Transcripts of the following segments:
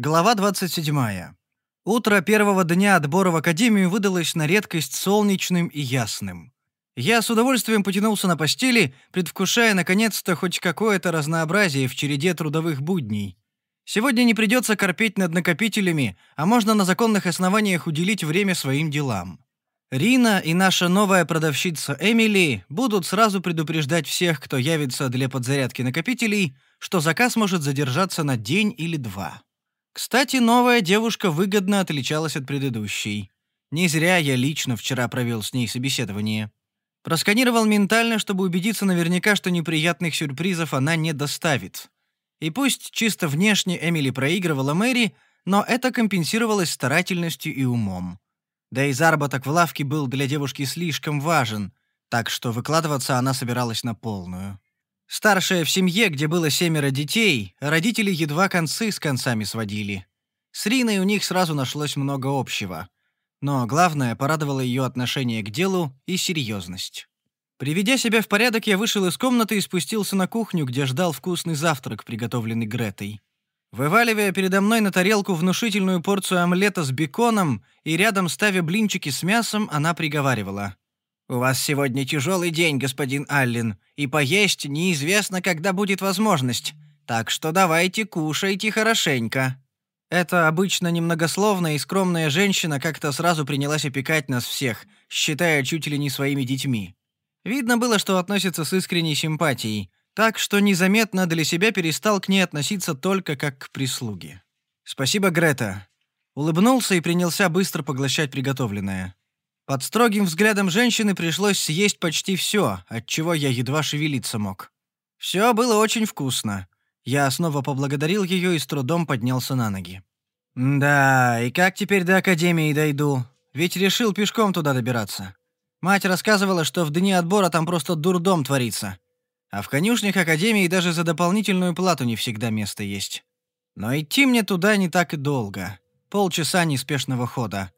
Глава 27. Утро первого дня отбора в академию выдалось на редкость солнечным и ясным. Я с удовольствием потянулся на постели, предвкушая наконец-то хоть какое-то разнообразие в череде трудовых будней. Сегодня не придется корпеть над накопителями, а можно на законных основаниях уделить время своим делам. Рина и наша новая продавщица Эмили будут сразу предупреждать всех, кто явится для подзарядки накопителей, что заказ может задержаться на день или два. Кстати, новая девушка выгодно отличалась от предыдущей. Не зря я лично вчера провел с ней собеседование. Просканировал ментально, чтобы убедиться наверняка, что неприятных сюрпризов она не доставит. И пусть чисто внешне Эмили проигрывала Мэри, но это компенсировалось старательностью и умом. Да и заработок в лавке был для девушки слишком важен, так что выкладываться она собиралась на полную. Старшая в семье, где было семеро детей, родители едва концы с концами сводили. С Риной у них сразу нашлось много общего. Но главное, порадовало ее отношение к делу и серьезность. Приведя себя в порядок, я вышел из комнаты и спустился на кухню, где ждал вкусный завтрак, приготовленный Гретой. Вываливая передо мной на тарелку внушительную порцию омлета с беконом и рядом ставя блинчики с мясом, она приговаривала. «У вас сегодня тяжелый день, господин Аллен, и поесть неизвестно, когда будет возможность. Так что давайте кушайте хорошенько». Эта обычно немногословная и скромная женщина как-то сразу принялась опекать нас всех, считая чуть ли не своими детьми. Видно было, что относится с искренней симпатией, так что незаметно для себя перестал к ней относиться только как к прислуге. «Спасибо, Грета». Улыбнулся и принялся быстро поглощать приготовленное. Под строгим взглядом женщины пришлось съесть почти все, от чего я едва шевелиться мог. Все было очень вкусно. Я снова поблагодарил ее и с трудом поднялся на ноги. «Да, и как теперь до Академии дойду? Ведь решил пешком туда добираться. Мать рассказывала, что в дни отбора там просто дурдом творится. А в конюшнях Академии даже за дополнительную плату не всегда место есть. Но идти мне туда не так и долго. Полчаса неспешного хода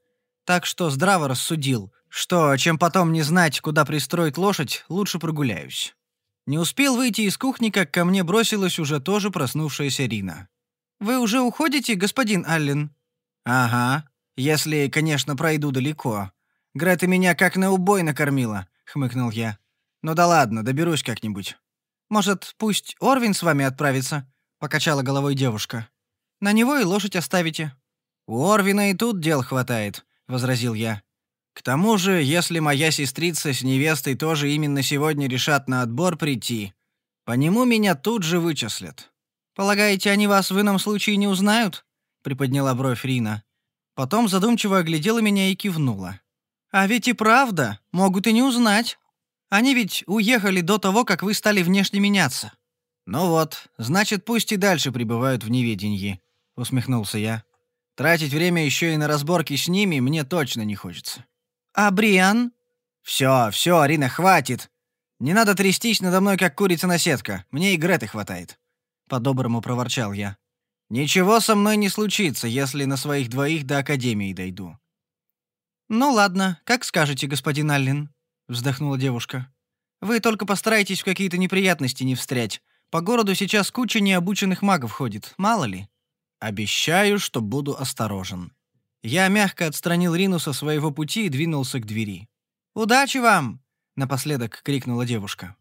так что здраво рассудил, что, чем потом не знать, куда пристроить лошадь, лучше прогуляюсь. Не успел выйти из кухни, как ко мне бросилась уже тоже проснувшаяся Рина. «Вы уже уходите, господин Аллен?» «Ага, если, конечно, пройду далеко. Грета меня как на убой накормила», — хмыкнул я. «Ну да ладно, доберусь как-нибудь». «Может, пусть Орвин с вами отправится?» — покачала головой девушка. «На него и лошадь оставите». «У Орвина и тут дел хватает возразил я. К тому же, если моя сестрица с невестой тоже именно сегодня решат на отбор прийти, по нему меня тут же вычислят. Полагаете, они вас в ином случае не узнают? приподняла бровь Рина. Потом задумчиво оглядела меня и кивнула. А ведь и правда, могут и не узнать. Они ведь уехали до того, как вы стали внешне меняться. Ну вот, значит, пусть и дальше пребывают в неведении, усмехнулся я. Тратить время еще и на разборки с ними мне точно не хочется. А Бриан? Все, все, Арина, хватит. Не надо трястись надо мной, как курица на сетка. Мне и Греты хватает. По-доброму проворчал я. Ничего со мной не случится, если на своих двоих до академии дойду. Ну ладно, как скажете, господин Аллен, вздохнула девушка. Вы только постарайтесь в какие-то неприятности не встрять. По городу сейчас куча необученных магов ходит, мало ли. Обещаю, что буду осторожен. Я мягко отстранил Рину со своего пути и двинулся к двери. Удачи вам, напоследок крикнула девушка.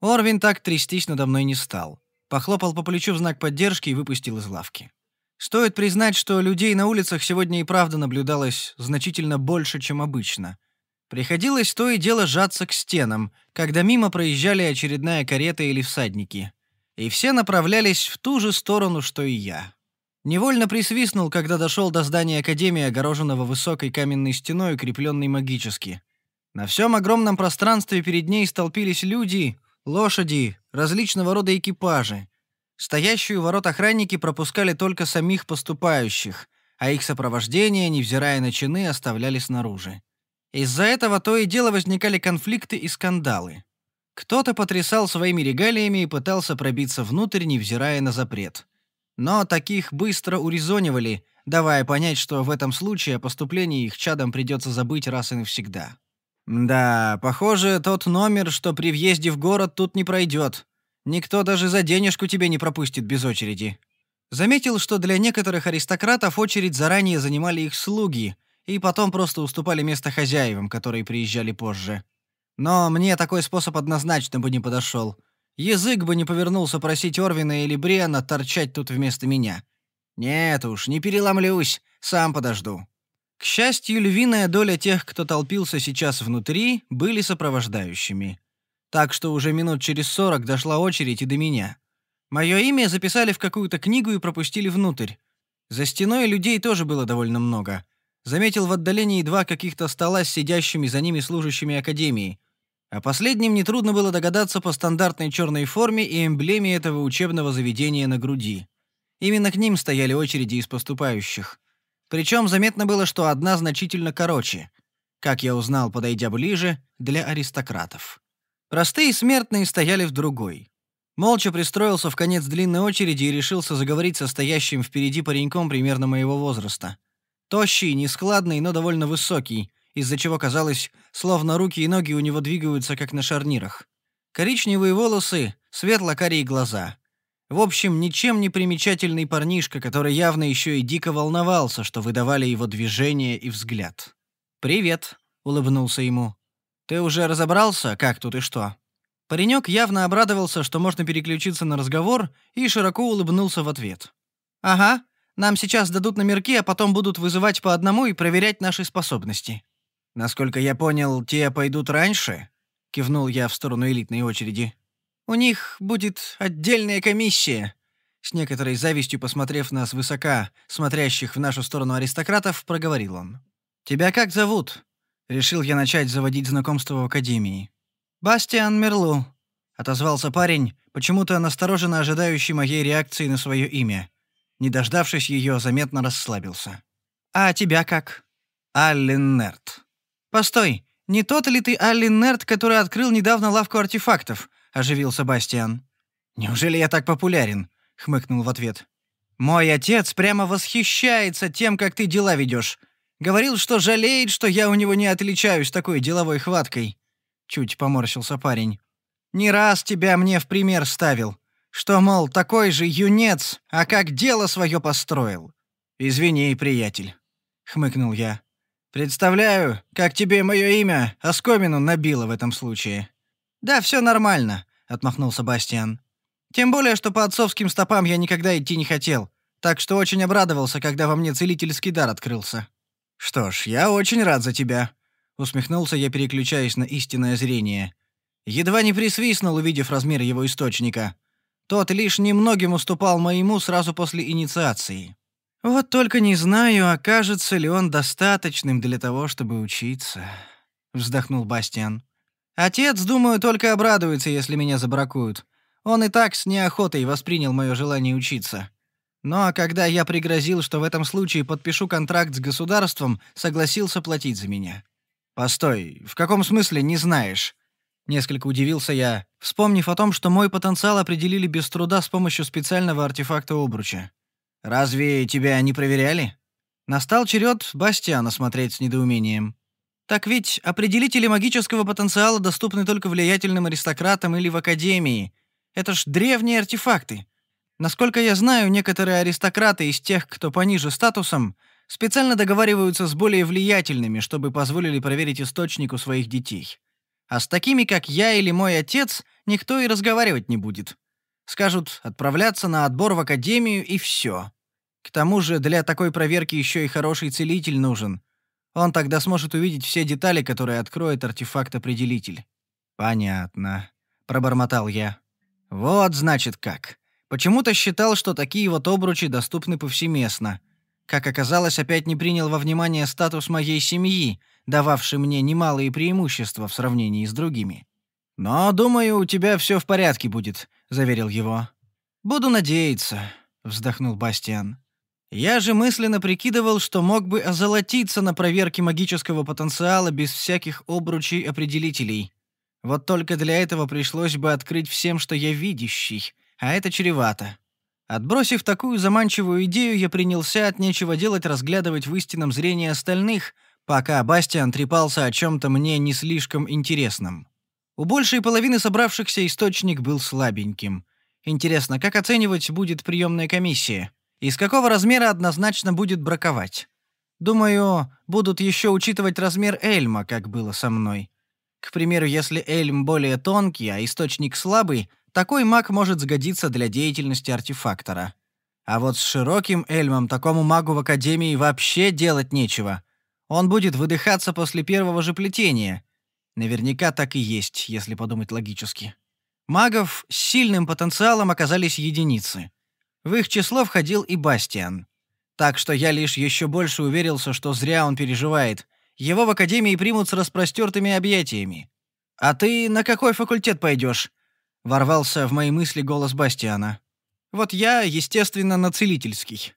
Орвин так трястись надо мной не стал. Похлопал по плечу в знак поддержки и выпустил из лавки. Стоит признать, что людей на улицах сегодня и правда наблюдалось значительно больше, чем обычно. Приходилось то и дело сжаться к стенам, когда мимо проезжали очередная карета или всадники. И все направлялись в ту же сторону, что и я. Невольно присвистнул, когда дошел до здания Академии, огороженного высокой каменной стеной, укрепленной магически. На всем огромном пространстве перед ней столпились люди, лошади, различного рода экипажи. Стоящие у ворот охранники пропускали только самих поступающих, а их сопровождение, невзирая на чины, оставляли снаружи. Из-за этого то и дело возникали конфликты и скандалы. Кто-то потрясал своими регалиями и пытался пробиться внутрь, невзирая на запрет. Но таких быстро урезонивали, давая понять, что в этом случае о поступлении их чадам придется забыть раз и навсегда. Да, похоже, тот номер, что при въезде в город тут не пройдет. Никто даже за денежку тебя не пропустит без очереди. Заметил, что для некоторых аристократов очередь заранее занимали их слуги, и потом просто уступали место хозяевам, которые приезжали позже. Но мне такой способ однозначно бы не подошел. Язык бы не повернулся просить Орвина или Бриана торчать тут вместо меня. Нет уж, не переломлюсь, сам подожду. К счастью, львиная доля тех, кто толпился сейчас внутри, были сопровождающими. Так что уже минут через сорок дошла очередь и до меня. Мое имя записали в какую-то книгу и пропустили внутрь. За стеной людей тоже было довольно много. Заметил в отдалении два каких-то стола с сидящими за ними служащими академии. А последним нетрудно было догадаться по стандартной черной форме и эмблеме этого учебного заведения на груди. Именно к ним стояли очереди из поступающих. Причем заметно было, что одна значительно короче. Как я узнал, подойдя ближе, для аристократов. Простые смертные стояли в другой. Молча пристроился в конец длинной очереди и решился заговорить со стоящим впереди пареньком примерно моего возраста. Тощий, нескладный, но довольно высокий, из-за чего казалось, словно руки и ноги у него двигаются как на шарнирах. Коричневые волосы, светло-карие глаза. В общем, ничем не примечательный парнишка, который явно еще и дико волновался, что выдавали его движение и взгляд. «Привет», — улыбнулся ему. «Ты уже разобрался, как тут и что?» Паренек явно обрадовался, что можно переключиться на разговор, и широко улыбнулся в ответ. «Ага, нам сейчас дадут номерки, а потом будут вызывать по одному и проверять наши способности». «Насколько я понял, те пойдут раньше?» — кивнул я в сторону элитной очереди. «У них будет отдельная комиссия», — с некоторой завистью посмотрев на свысока, смотрящих в нашу сторону аристократов, проговорил он. «Тебя как зовут?» — решил я начать заводить знакомство в академии. «Бастиан Мерлу», — отозвался парень, почему-то настороженно ожидающий моей реакции на свое имя. Не дождавшись ее, заметно расслабился. «А тебя как?» «Аллен Нерт». «Постой, не тот ли ты Аллен Нерт, который открыл недавно лавку артефактов?» — оживился Бастиан. «Неужели я так популярен?» — хмыкнул в ответ. «Мой отец прямо восхищается тем, как ты дела ведешь. Говорил, что жалеет, что я у него не отличаюсь такой деловой хваткой. Чуть поморщился парень. «Не раз тебя мне в пример ставил. Что, мол, такой же юнец, а как дело свое построил?» «Извини, приятель», — хмыкнул я. «Представляю, как тебе мое имя оскомину набило в этом случае». «Да, все нормально», — отмахнулся Бастиан. «Тем более, что по отцовским стопам я никогда идти не хотел, так что очень обрадовался, когда во мне целительский дар открылся». «Что ж, я очень рад за тебя», Усмехнулся я, переключаясь на истинное зрение. Едва не присвистнул, увидев размер его источника. Тот лишь немногим уступал моему сразу после инициации. Вот только не знаю, окажется ли он достаточным для того, чтобы учиться. Вздохнул Бастиан. Отец, думаю, только обрадуется, если меня забракуют. Он и так с неохотой воспринял мое желание учиться. Ну а когда я пригрозил, что в этом случае подпишу контракт с государством, согласился платить за меня. «Постой, в каком смысле не знаешь?» Несколько удивился я, вспомнив о том, что мой потенциал определили без труда с помощью специального артефакта обруча. «Разве тебя не проверяли?» Настал черед Бастиана смотреть с недоумением. «Так ведь определители магического потенциала доступны только влиятельным аристократам или в академии. Это ж древние артефакты. Насколько я знаю, некоторые аристократы из тех, кто пониже статусом, Специально договариваются с более влиятельными, чтобы позволили проверить источник у своих детей. А с такими, как я или мой отец, никто и разговаривать не будет. Скажут отправляться на отбор в академию и все. К тому же для такой проверки еще и хороший целитель нужен. Он тогда сможет увидеть все детали, которые откроет артефакт-определитель. «Понятно», — пробормотал я. «Вот, значит, как. Почему-то считал, что такие вот обручи доступны повсеместно. Как оказалось, опять не принял во внимание статус моей семьи, дававший мне немалые преимущества в сравнении с другими. «Но, думаю, у тебя все в порядке будет», — заверил его. «Буду надеяться», — вздохнул Бастиан. «Я же мысленно прикидывал, что мог бы озолотиться на проверке магического потенциала без всяких обручей-определителей. Вот только для этого пришлось бы открыть всем, что я видящий, а это чревато. Отбросив такую заманчивую идею, я принялся от нечего делать разглядывать в истинном зрении остальных, пока Бастиан трепался о чем-то мне не слишком интересном. У большей половины собравшихся источник был слабеньким. Интересно, как оценивать будет приемная комиссия? Из какого размера однозначно будет браковать? Думаю, будут еще учитывать размер эльма, как было со мной. К примеру, если эльм более тонкий, а источник слабый, такой маг может сгодиться для деятельности артефактора. А вот с широким эльмом такому магу в Академии вообще делать нечего. Он будет выдыхаться после первого же плетения. Наверняка так и есть, если подумать логически. Магов с сильным потенциалом оказались единицы. В их число входил и Бастиан. Так что я лишь еще больше уверился, что зря он переживает. Его в Академии примут с распростертыми объятиями. «А ты на какой факультет пойдешь? ворвался в мои мысли голос Бастиана. Вот я, естественно, на целительский.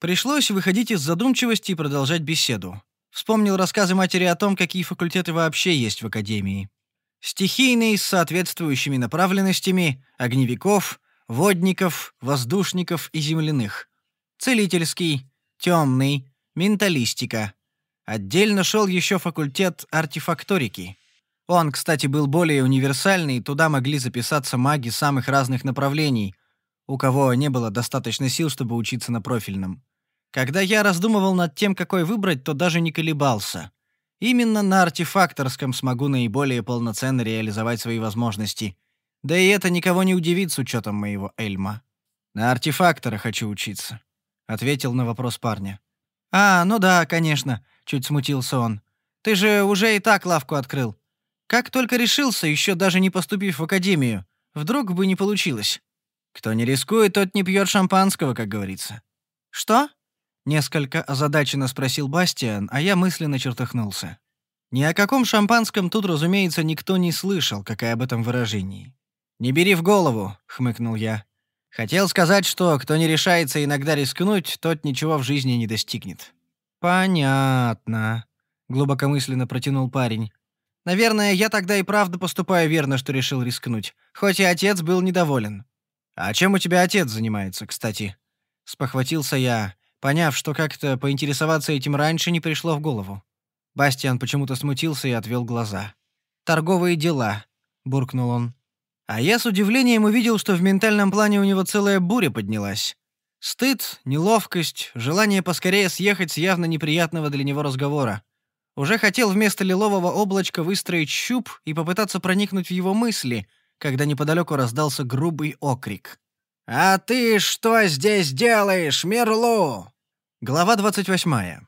Пришлось выходить из задумчивости и продолжать беседу. Вспомнил рассказы матери о том, какие факультеты вообще есть в академии. Стихийный с соответствующими направленностями, огневиков, водников, воздушников и земляных. Целительский, темный, менталистика. Отдельно шел еще факультет артефакторики. Он, кстати, был более универсальный, туда могли записаться маги самых разных направлений, у кого не было достаточно сил, чтобы учиться на профильном. Когда я раздумывал над тем, какой выбрать, то даже не колебался. Именно на артефакторском смогу наиболее полноценно реализовать свои возможности. Да и это никого не удивит с учетом моего Эльма. На артефактора хочу учиться, ответил на вопрос парня. А, ну да, конечно, чуть смутился он. Ты же уже и так лавку открыл. Как только решился, еще даже не поступив в академию, вдруг бы не получилось. Кто не рискует, тот не пьет шампанского, как говорится. Что? Несколько озадаченно спросил Бастиан, а я мысленно чертыхнулся. Ни о каком шампанском тут, разумеется, никто не слышал, как и об этом выражении. «Не бери в голову», — хмыкнул я. «Хотел сказать, что кто не решается иногда рискнуть, тот ничего в жизни не достигнет». «Понятно», — глубокомысленно протянул парень. «Наверное, я тогда и правда поступаю верно, что решил рискнуть, хоть и отец был недоволен. «А чем у тебя отец занимается, кстати?» Спохватился я, поняв, что как-то поинтересоваться этим раньше не пришло в голову. Бастиан почему-то смутился и отвел глаза. «Торговые дела», — буркнул он. А я с удивлением увидел, что в ментальном плане у него целая буря поднялась. Стыд, неловкость, желание поскорее съехать с явно неприятного для него разговора. Уже хотел вместо лилового облачка выстроить щуп и попытаться проникнуть в его мысли, когда неподалеку раздался грубый окрик. «А ты что здесь делаешь, Мерлу?» Глава 28.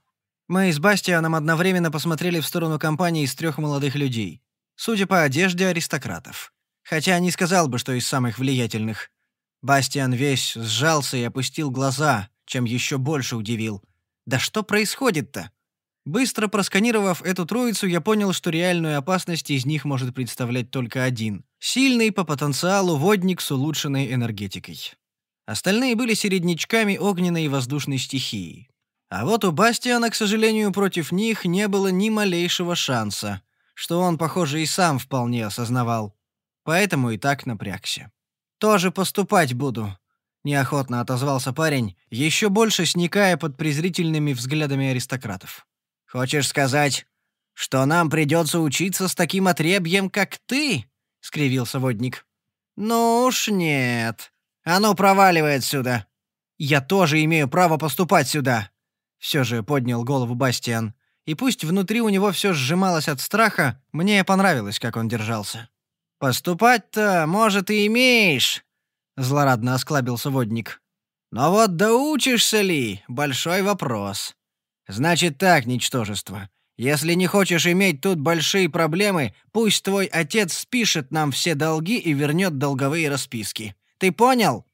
Мы с Бастианом одновременно посмотрели в сторону компании из трех молодых людей. Судя по одежде, аристократов. Хотя не сказал бы, что из самых влиятельных. Бастиан весь сжался и опустил глаза, чем еще больше удивил. «Да что происходит-то?» Быстро просканировав эту троицу, я понял, что реальную опасность из них может представлять только один. Сильный по потенциалу водник с улучшенной энергетикой. Остальные были середнячками огненной и воздушной стихии. А вот у Бастиана, к сожалению, против них не было ни малейшего шанса, что он, похоже, и сам вполне осознавал. Поэтому и так напрягся. «Тоже поступать буду», — неохотно отозвался парень, еще больше сникая под презрительными взглядами аристократов. «Хочешь сказать, что нам придется учиться с таким отребьем, как ты?» — скривился водник. «Ну уж нет. Оно проваливает сюда. Я тоже имею право поступать сюда!» Все же поднял голову Бастиан. И пусть внутри у него все сжималось от страха, мне понравилось, как он держался. «Поступать-то, может, и имеешь», — злорадно осклабился водник. «Но вот доучишься ли — большой вопрос. Значит так, ничтожество. Если не хочешь иметь тут большие проблемы, пусть твой отец спишет нам все долги и вернет долговые расписки. Ты понял?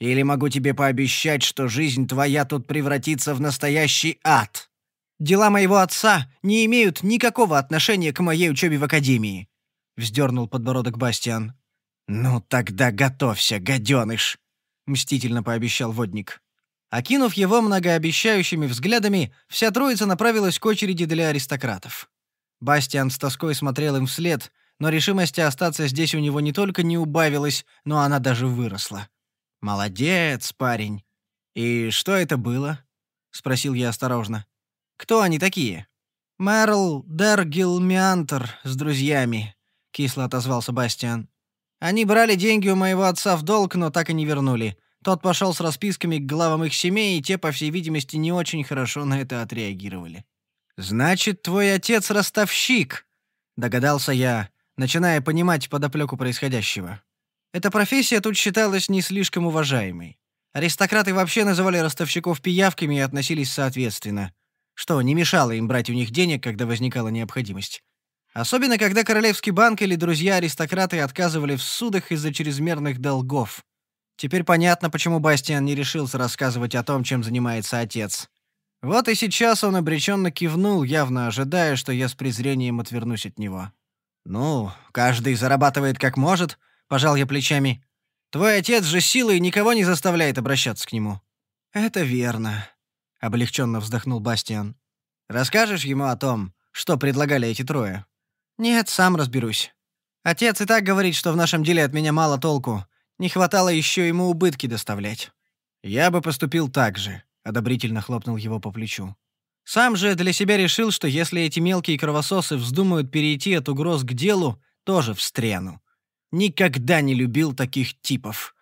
Или могу тебе пообещать, что жизнь твоя тут превратится в настоящий ад. Дела моего отца не имеют никакого отношения к моей учебе в академии, вздернул подбородок Бастиан. Ну тогда готовься, гаденыш, мстительно пообещал водник. Окинув его многообещающими взглядами, вся троица направилась к очереди для аристократов. Бастиан с тоской смотрел им вслед, но решимости остаться здесь у него не только не убавилась, но она даже выросла. «Молодец, парень!» «И что это было?» — спросил я осторожно. «Кто они такие?» «Мэрл Дергил Миантер с друзьями», — кисло отозвался Бастиан. «Они брали деньги у моего отца в долг, но так и не вернули. Тот пошел с расписками к главам их семей, и те, по всей видимости, не очень хорошо на это отреагировали. «Значит, твой отец ростовщик», — догадался я, начиная понимать подоплеку происходящего. Эта профессия тут считалась не слишком уважаемой. Аристократы вообще называли ростовщиков пиявками и относились соответственно, что не мешало им брать у них денег, когда возникала необходимость. Особенно, когда Королевский банк или друзья-аристократы отказывали в судах из-за чрезмерных долгов. Теперь понятно, почему Бастиан не решился рассказывать о том, чем занимается отец. Вот и сейчас он обреченно кивнул, явно ожидая, что я с презрением отвернусь от него. «Ну, каждый зарабатывает как может», — пожал я плечами. «Твой отец же силой никого не заставляет обращаться к нему». «Это верно», — облегченно вздохнул Бастиан. «Расскажешь ему о том, что предлагали эти трое?» «Нет, сам разберусь. Отец и так говорит, что в нашем деле от меня мало толку, не хватало еще ему убытки доставлять. Я бы поступил так же, одобрительно хлопнул его по плечу. Сам же для себя решил, что если эти мелкие кровососы вздумают перейти от угроз к делу, тоже встряну. Никогда не любил таких типов.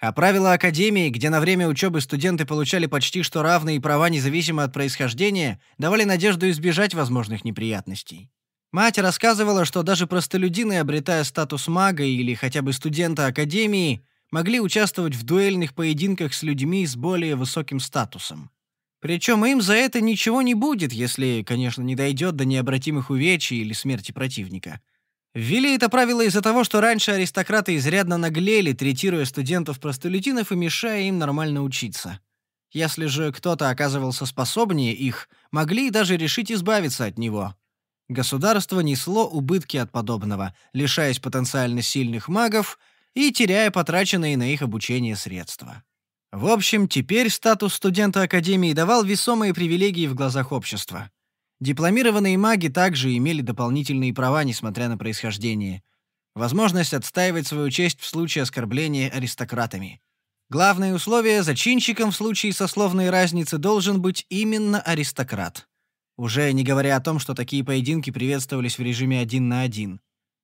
А правила Академии, где на время учебы студенты получали почти что равные права независимо от происхождения, давали надежду избежать возможных неприятностей. Мать рассказывала, что даже простолюдины, обретая статус мага или хотя бы студента Академии, могли участвовать в дуэльных поединках с людьми с более высоким статусом. Причем им за это ничего не будет, если, конечно, не дойдет до необратимых увечий или смерти противника. Ввели это правило из-за того, что раньше аристократы изрядно наглели, третируя студентов-простолюдинов и мешая им нормально учиться. Если же кто-то оказывался способнее их, могли даже решить избавиться от него. Государство несло убытки от подобного, лишаясь потенциально сильных магов и теряя потраченные на их обучение средства. В общем, теперь статус студента Академии давал весомые привилегии в глазах общества. Дипломированные маги также имели дополнительные права, несмотря на происхождение. Возможность отстаивать свою честь в случае оскорбления аристократами. Главное условие – зачинщиком в случае сословной разницы должен быть именно аристократ. Уже не говоря о том, что такие поединки приветствовались в режиме один на один.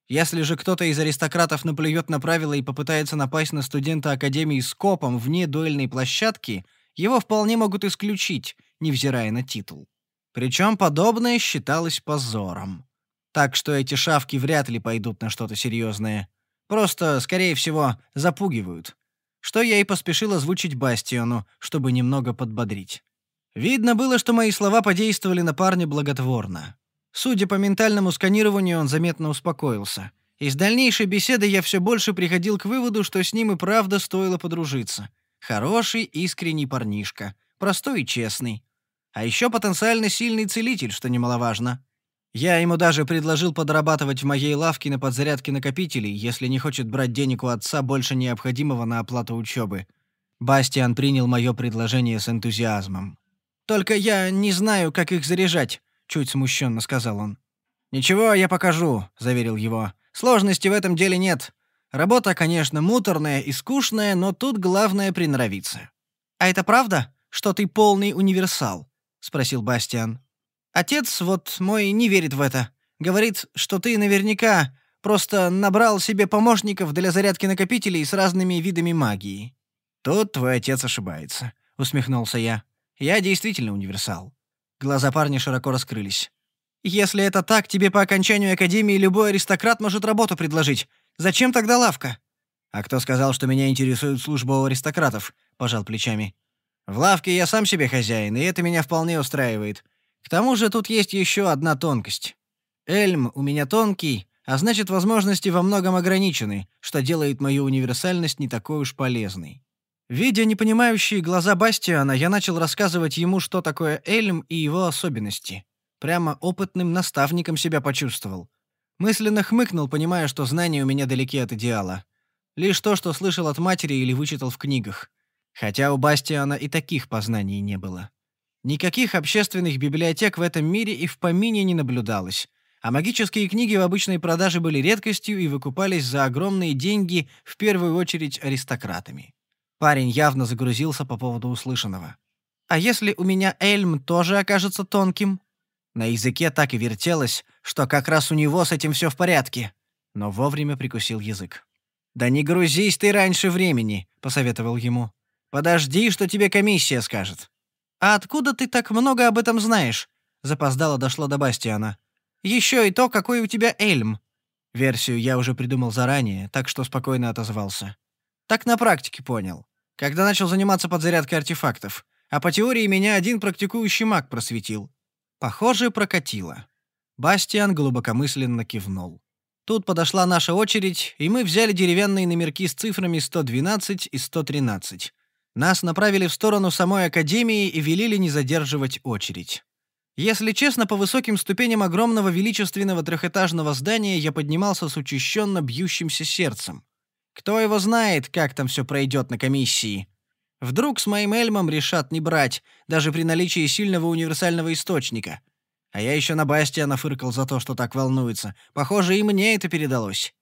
Если же кто-то из аристократов наплюет на правила и попытается напасть на студента Академии с копом вне дуэльной площадки, его вполне могут исключить, невзирая на титул. Причем подобное считалось позором. Так что эти шавки вряд ли пойдут на что-то серьезное. Просто, скорее всего, запугивают. Что я и поспешил озвучить Бастиону, чтобы немного подбодрить. Видно было, что мои слова подействовали на парня благотворно. Судя по ментальному сканированию, он заметно успокоился. Из дальнейшей беседы я все больше приходил к выводу, что с ним и правда стоило подружиться. Хороший, искренний парнишка. Простой и честный. А еще потенциально сильный целитель, что немаловажно. Я ему даже предложил подрабатывать в моей лавке на подзарядке накопителей, если не хочет брать денег у отца больше необходимого на оплату учебы. Бастиан принял мое предложение с энтузиазмом. «Только я не знаю, как их заряжать», — чуть смущенно сказал он. «Ничего, я покажу», — заверил его. «Сложности в этом деле нет. Работа, конечно, муторная и скучная, но тут главное приноровиться». «А это правда, что ты полный универсал?» — спросил Бастиан. «Отец вот мой не верит в это. Говорит, что ты наверняка просто набрал себе помощников для зарядки накопителей с разными видами магии». «Тут твой отец ошибается», — усмехнулся я. «Я действительно универсал. Глаза парня широко раскрылись. «Если это так, тебе по окончанию академии любой аристократ может работу предложить. Зачем тогда лавка?» «А кто сказал, что меня интересует служба у аристократов?» — пожал плечами. «В лавке я сам себе хозяин, и это меня вполне устраивает. К тому же тут есть еще одна тонкость. Эльм у меня тонкий, а значит, возможности во многом ограничены, что делает мою универсальность не такой уж полезной. Видя непонимающие глаза Бастиана, я начал рассказывать ему, что такое Эльм и его особенности. Прямо опытным наставником себя почувствовал. Мысленно хмыкнул, понимая, что знания у меня далеки от идеала. Лишь то, что слышал от матери или вычитал в книгах. Хотя у Бастиана и таких познаний не было. Никаких общественных библиотек в этом мире и в помине не наблюдалось. А магические книги в обычной продаже были редкостью и выкупались за огромные деньги, в первую очередь аристократами. Парень явно загрузился по поводу услышанного. «А если у меня Эльм тоже окажется тонким?» На языке так и вертелось, что как раз у него с этим все в порядке. Но вовремя прикусил язык. «Да не грузись ты раньше времени», — посоветовал ему. Подожди, что тебе комиссия скажет. А откуда ты так много об этом знаешь? Запоздало дошло до Бастиана. Еще и то, какой у тебя эльм. Версию я уже придумал заранее, так что спокойно отозвался. Так на практике понял. Когда начал заниматься подзарядкой артефактов. А по теории меня один практикующий маг просветил. Похоже, прокатило. Бастиан глубокомысленно кивнул. Тут подошла наша очередь, и мы взяли деревянные номерки с цифрами 112 и 113. Нас направили в сторону самой академии и велели не задерживать очередь. Если честно, по высоким ступеням огромного величественного трехэтажного здания я поднимался с учащенно бьющимся сердцем. Кто его знает, как там все пройдет на комиссии? Вдруг с моим Эльмом решат не брать, даже при наличии сильного универсального источника. А я еще на Бастиана фыркал за то, что так волнуется. Похоже, и мне это передалось.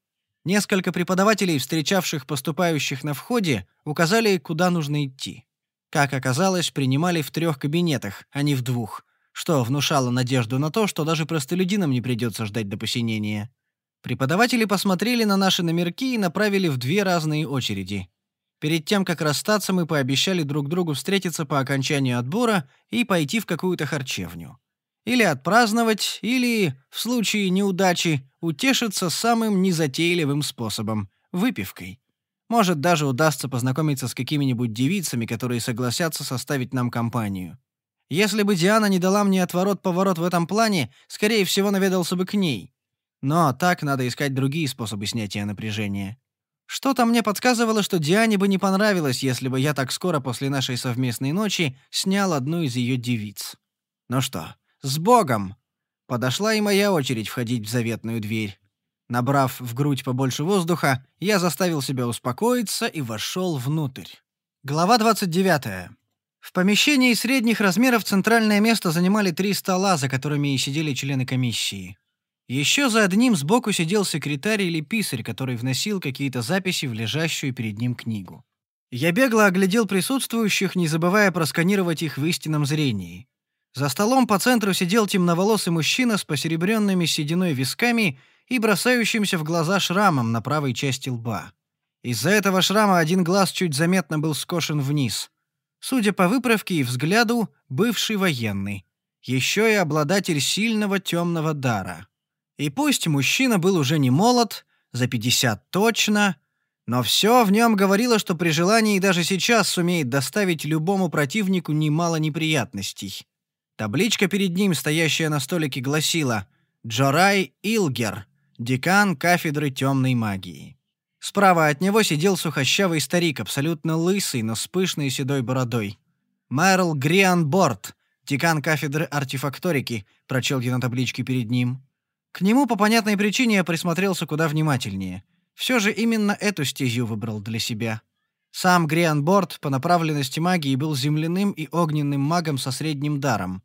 Несколько преподавателей, встречавших поступающих на входе, указали, куда нужно идти. Как оказалось, принимали в трех кабинетах, а не в двух — что внушало надежду на то, что даже простолюдинам не придется ждать до посинения. Преподаватели посмотрели на наши номерки и направили в две разные очереди. Перед тем, как расстаться, мы пообещали друг другу встретиться по окончанию отбора и пойти в какую-то харчевню. Или отпраздновать, или, в случае неудачи, утешиться самым незатейливым способом — выпивкой. Может, даже удастся познакомиться с какими-нибудь девицами, которые согласятся составить нам компанию. Если бы Диана не дала мне отворот-поворот в этом плане, скорее всего, наведался бы к ней. Но так надо искать другие способы снятия напряжения. Что-то мне подсказывало, что Диане бы не понравилось, если бы я так скоро после нашей совместной ночи снял одну из ее девиц. Ну что, с Богом! Подошла и моя очередь входить в заветную дверь. Набрав в грудь побольше воздуха, я заставил себя успокоиться и вошел внутрь. Глава 29. В помещении средних размеров центральное место занимали три стола, за которыми и сидели члены комиссии. Еще за одним сбоку сидел секретарь или писарь, который вносил какие-то записи в лежащую перед ним книгу. Я бегло оглядел присутствующих, не забывая просканировать их в истинном зрении. За столом по центру сидел темноволосый мужчина с посеребренными сединой висками и бросающимся в глаза шрамом на правой части лба. Из-за этого шрама один глаз чуть заметно был скошен вниз. Судя по выправке и взгляду, бывший военный. Еще и обладатель сильного темного дара. И пусть мужчина был уже не молод, за 50 точно, но все в нем говорило, что при желании даже сейчас сумеет доставить любому противнику немало неприятностей. Табличка перед ним, стоящая на столике, гласила «Джорай Илгер, декан кафедры темной магии». Справа от него сидел сухощавый старик, абсолютно лысый, но с пышной седой бородой. «Мэрл Грианборд, декан кафедры артефакторики», — прочел я на табличке перед ним. К нему по понятной причине я присмотрелся куда внимательнее. Все же именно эту стезю выбрал для себя. Сам Грианборд по направленности магии был земляным и огненным магом со средним даром.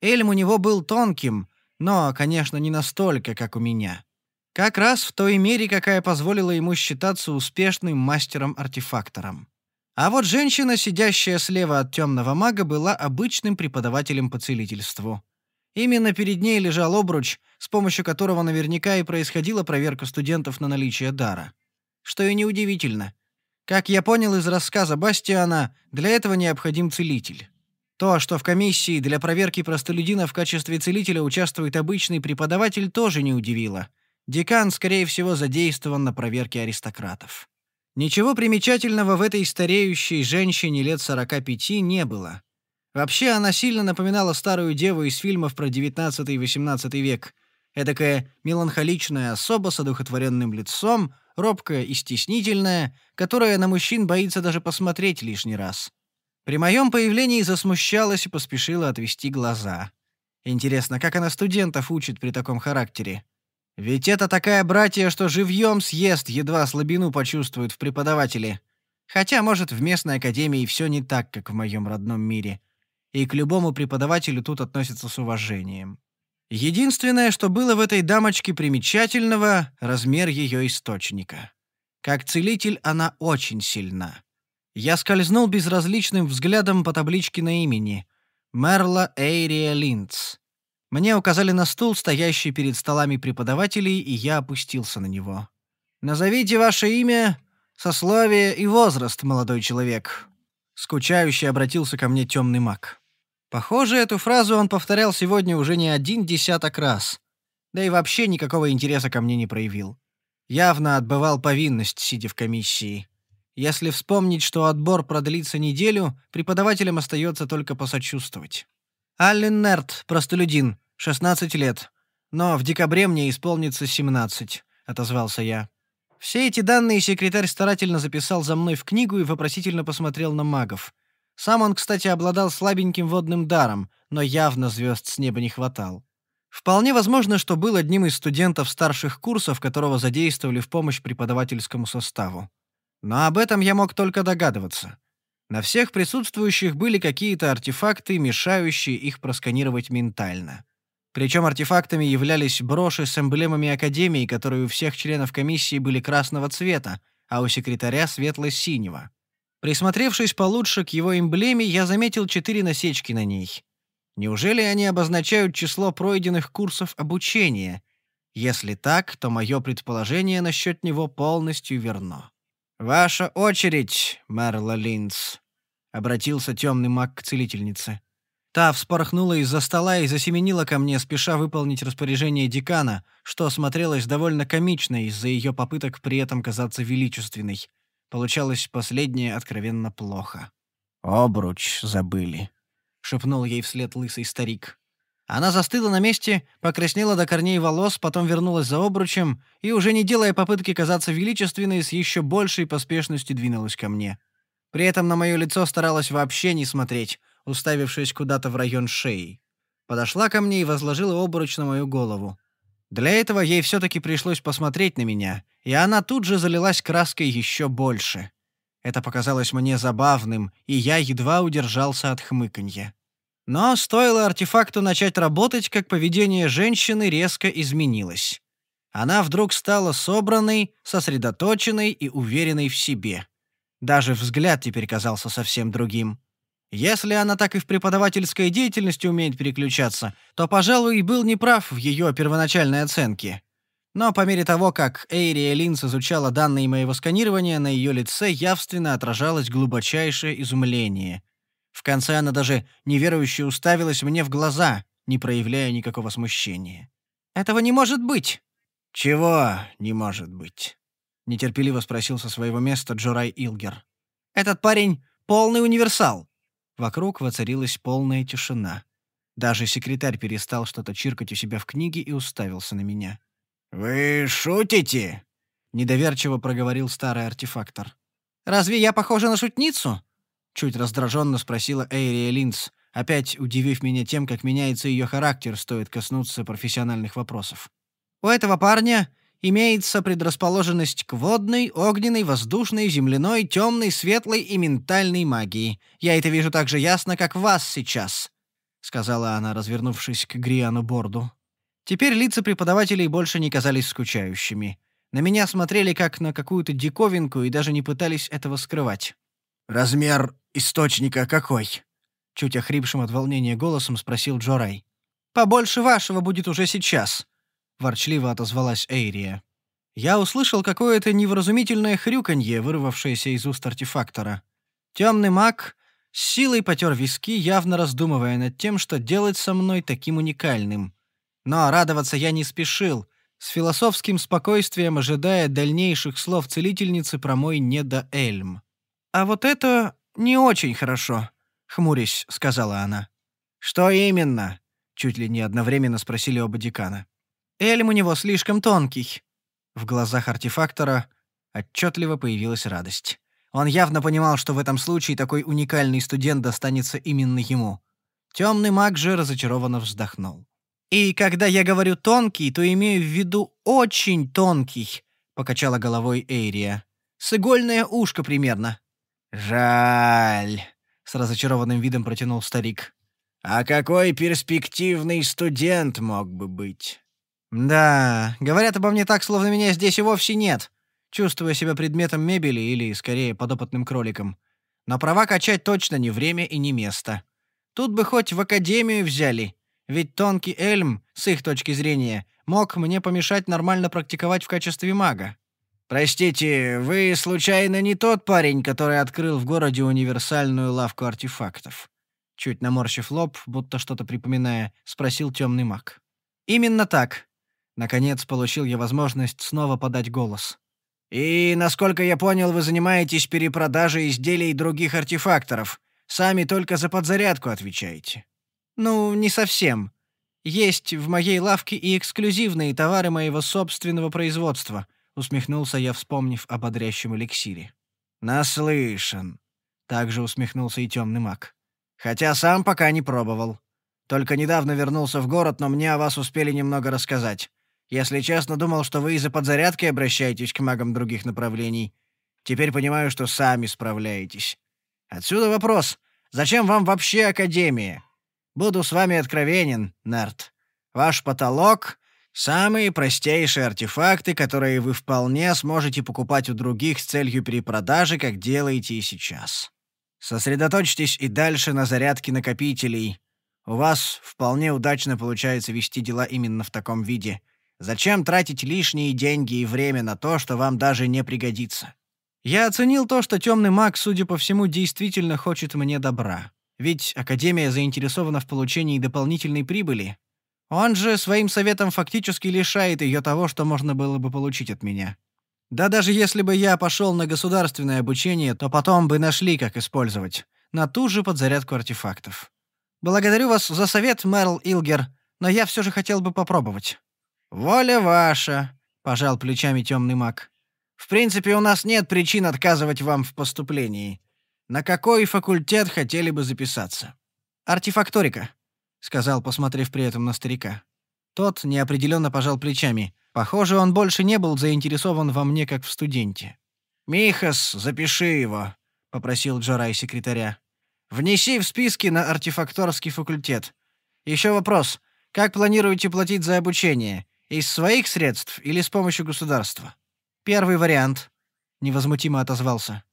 Эльм у него был тонким, но, конечно, не настолько, как у меня. Как раз в той мере, какая позволила ему считаться успешным мастером-артефактором. А вот женщина, сидящая слева от темного мага, была обычным преподавателем по целительству. Именно перед ней лежал обруч, с помощью которого наверняка и происходила проверка студентов на наличие дара. Что и неудивительно. Как я понял из рассказа Бастиана, для этого необходим целитель. То, что в комиссии для проверки простолюдина в качестве целителя участвует обычный преподаватель, тоже не удивило. Декан, скорее всего, задействован на проверке аристократов. Ничего примечательного в этой стареющей женщине лет 45 не было. Вообще, она сильно напоминала старую деву из фильмов про 19 и 18 век. Эдакая меланхоличная особа с одухотворенным лицом, робкая и стеснительная, которая на мужчин боится даже посмотреть лишний раз. При моем появлении засмущалась и поспешила отвести глаза. Интересно, как она студентов учит при таком характере? Ведь это такая братья, что живьем съест, едва слабину почувствует в преподавателе. Хотя, может, в местной академии все не так, как в моем родном мире. И к любому преподавателю тут относятся с уважением. Единственное, что было в этой дамочке примечательного — размер ее источника. Как целитель она очень сильна. Я скользнул безразличным взглядом по табличке на имени. Мерла Эйрия Линдс. Мне указали на стул, стоящий перед столами преподавателей, и я опустился на него. «Назовите ваше имя, сословие и возраст, молодой человек». Скучающе обратился ко мне темный маг. Похоже, эту фразу он повторял сегодня уже не один десяток раз. Да и вообще никакого интереса ко мне не проявил. Явно отбывал повинность, сидя в комиссии. Если вспомнить, что отбор продлится неделю, преподавателям остается только посочувствовать. Аллен Нерт, простолюдин, 16 лет. Но в декабре мне исполнится 17, отозвался я. Все эти данные секретарь старательно записал за мной в книгу и вопросительно посмотрел на магов. Сам он, кстати, обладал слабеньким водным даром, но явно звезд с неба не хватал. Вполне возможно, что был одним из студентов старших курсов, которого задействовали в помощь преподавательскому составу. Но об этом я мог только догадываться. На всех присутствующих были какие-то артефакты, мешающие их просканировать ментально. Причем артефактами являлись броши с эмблемами Академии, которые у всех членов комиссии были красного цвета, а у секретаря светло-синего. Присмотревшись получше к его эмблеме, я заметил четыре насечки на ней. Неужели они обозначают число пройденных курсов обучения? Если так, то мое предположение насчет него полностью верно. «Ваша очередь, Мерла Линц», — обратился темный маг к целительнице. Та вспорхнула из-за стола и засеменила ко мне, спеша выполнить распоряжение декана, что смотрелось довольно комично из-за ее попыток при этом казаться величественной. Получалось последнее откровенно плохо. «Обруч забыли», — шепнул ей вслед лысый старик. Она застыла на месте, покраснела до корней волос, потом вернулась за обручем и, уже не делая попытки казаться величественной, с еще большей поспешностью двинулась ко мне. При этом на мое лицо старалась вообще не смотреть, уставившись куда-то в район шеи. Подошла ко мне и возложила обруч на мою голову. Для этого ей все-таки пришлось посмотреть на меня, и она тут же залилась краской еще больше. Это показалось мне забавным, и я едва удержался от хмыканья. Но стоило артефакту начать работать, как поведение женщины резко изменилось. Она вдруг стала собранной, сосредоточенной и уверенной в себе. Даже взгляд теперь казался совсем другим. Если она так и в преподавательской деятельности умеет переключаться, то, пожалуй, и был неправ в ее первоначальной оценке. Но по мере того, как Эйрия Линс изучала данные моего сканирования, на ее лице явственно отражалось глубочайшее изумление. В конце она даже неверующе уставилась мне в глаза, не проявляя никакого смущения. «Этого не может быть!» «Чего не может быть?» — нетерпеливо спросил со своего места Джорай Илгер. «Этот парень — полный универсал!» Вокруг воцарилась полная тишина. Даже секретарь перестал что-то чиркать у себя в книге и уставился на меня. «Вы шутите?» — недоверчиво проговорил старый артефактор. «Разве я похожа на шутницу?» Чуть раздраженно спросила Эйрия Линц, опять удивив меня тем, как меняется ее характер, стоит коснуться профессиональных вопросов. «У этого парня имеется предрасположенность к водной, огненной, воздушной, земляной, темной, светлой и ментальной магии. Я это вижу так же ясно, как вас сейчас», — сказала она, развернувшись к Гриану Борду. Теперь лица преподавателей больше не казались скучающими. На меня смотрели как на какую-то диковинку и даже не пытались этого скрывать. «Размер источника какой?» Чуть охрипшим от волнения голосом спросил Джорай. «Побольше вашего будет уже сейчас», — ворчливо отозвалась Эйрия. Я услышал какое-то невразумительное хрюканье, вырвавшееся из уст артефактора. Темный маг с силой потер виски, явно раздумывая над тем, что делать со мной таким уникальным. Но радоваться я не спешил, с философским спокойствием ожидая дальнейших слов целительницы про мой недоэльм. «А вот это не очень хорошо», — хмурясь, сказала она. «Что именно?» — чуть ли не одновременно спросили оба декана. «Эльм у него слишком тонкий». В глазах артефактора отчетливо появилась радость. Он явно понимал, что в этом случае такой уникальный студент достанется именно ему. Темный маг же разочарованно вздохнул. «И когда я говорю «тонкий», то имею в виду «очень тонкий», — покачала головой Эйрия. «С игольное ушко примерно». «Жаль», — с разочарованным видом протянул старик. «А какой перспективный студент мог бы быть?» «Да, говорят обо мне так, словно меня здесь и вовсе нет, чувствуя себя предметом мебели или, скорее, подопытным кроликом. Но права качать точно не время и не место. Тут бы хоть в академию взяли, ведь тонкий Эльм, с их точки зрения, мог мне помешать нормально практиковать в качестве мага. «Простите, вы, случайно, не тот парень, который открыл в городе универсальную лавку артефактов?» Чуть наморщив лоб, будто что-то припоминая, спросил темный маг. «Именно так». Наконец получил я возможность снова подать голос. «И, насколько я понял, вы занимаетесь перепродажей изделий других артефакторов. Сами только за подзарядку отвечаете». «Ну, не совсем. Есть в моей лавке и эксклюзивные товары моего собственного производства», усмехнулся я, вспомнив о бодрящем эликсире. «Наслышан», — также усмехнулся и темный маг. «Хотя сам пока не пробовал. Только недавно вернулся в город, но мне о вас успели немного рассказать. Если честно, думал, что вы из-за подзарядки обращаетесь к магам других направлений. Теперь понимаю, что сами справляетесь. Отсюда вопрос. Зачем вам вообще Академия? Буду с вами откровенен, Нарт. Ваш потолок — самые простейшие артефакты, которые вы вполне сможете покупать у других с целью перепродажи, как делаете и сейчас. Сосредоточьтесь и дальше на зарядке накопителей. У вас вполне удачно получается вести дела именно в таком виде — Зачем тратить лишние деньги и время на то, что вам даже не пригодится? Я оценил то, что темный маг, судя по всему, действительно хочет мне добра. Ведь Академия заинтересована в получении дополнительной прибыли. Он же своим советом фактически лишает ее того, что можно было бы получить от меня. Да даже если бы я пошел на государственное обучение, то потом бы нашли, как использовать. На ту же подзарядку артефактов. Благодарю вас за совет, Мэрл Илгер, но я все же хотел бы попробовать. «Воля ваша», — пожал плечами темный маг. «В принципе, у нас нет причин отказывать вам в поступлении. На какой факультет хотели бы записаться?» «Артефакторика», — сказал, посмотрев при этом на старика. Тот неопределенно пожал плечами. Похоже, он больше не был заинтересован во мне, как в студенте. «Михас, запиши его», — попросил Джорай секретаря. «Внеси в списки на артефакторский факультет. Еще вопрос. Как планируете платить за обучение? Из своих средств или с помощью государства? Первый вариант, невозмутимо отозвался.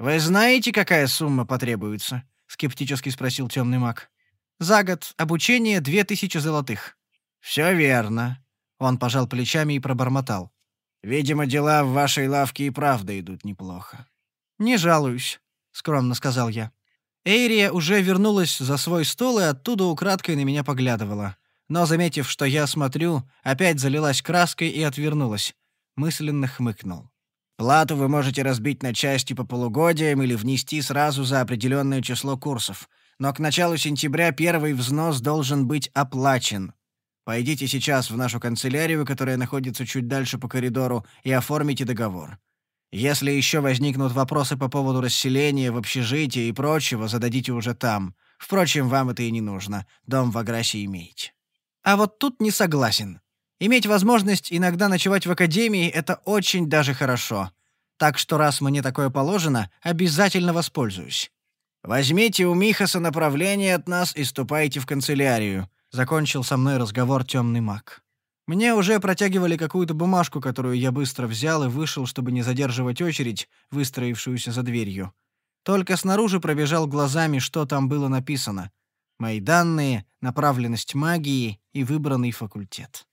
Вы знаете, какая сумма потребуется? скептически спросил темный маг. За год обучение две тысячи золотых. Все верно. Он пожал плечами и пробормотал. Видимо, дела в вашей лавке и правда идут неплохо. Не жалуюсь, скромно сказал я. Эйрия уже вернулась за свой стол и оттуда украдкой на меня поглядывала но, заметив, что я смотрю, опять залилась краской и отвернулась. Мысленно хмыкнул. «Плату вы можете разбить на части по полугодиям или внести сразу за определенное число курсов, но к началу сентября первый взнос должен быть оплачен. Пойдите сейчас в нашу канцелярию, которая находится чуть дальше по коридору, и оформите договор. Если еще возникнут вопросы по поводу расселения в общежитии и прочего, зададите уже там. Впрочем, вам это и не нужно. Дом в Аграсе имеете». А вот тут не согласен. Иметь возможность иногда ночевать в академии — это очень даже хорошо. Так что раз мне такое положено, обязательно воспользуюсь. «Возьмите у Михаса направление от нас и ступайте в канцелярию», — закончил со мной разговор темный маг. Мне уже протягивали какую-то бумажку, которую я быстро взял и вышел, чтобы не задерживать очередь, выстроившуюся за дверью. Только снаружи пробежал глазами, что там было написано мои данные, направленность магии и выбранный факультет.